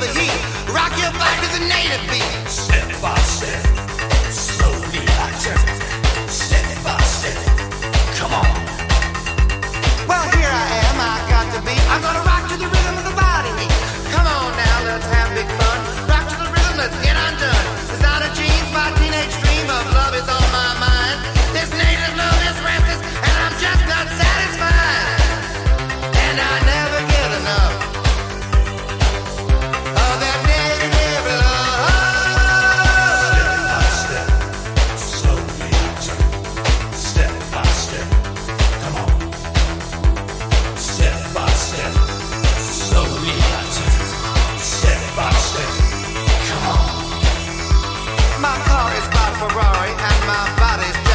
the heat. Rock your body to the native beat. My car is by Ferrari and my body's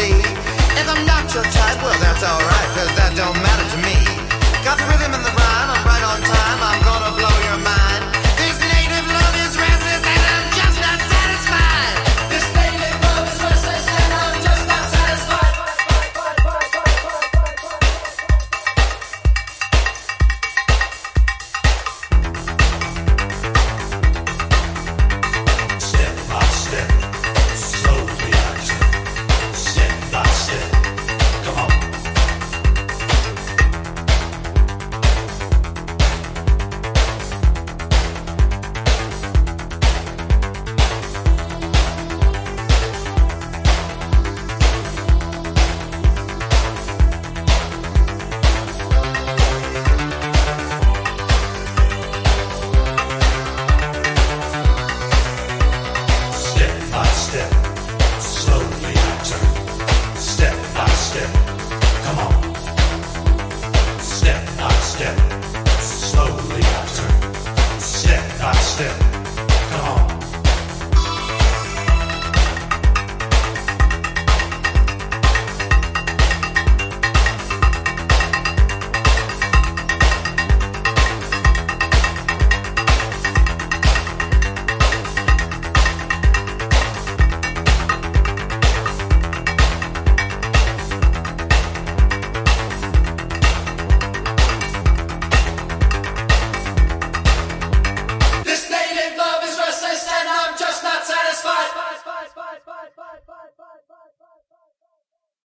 see. If I'm not your type, well, that's alright, cause that don't matter to me. Got the step.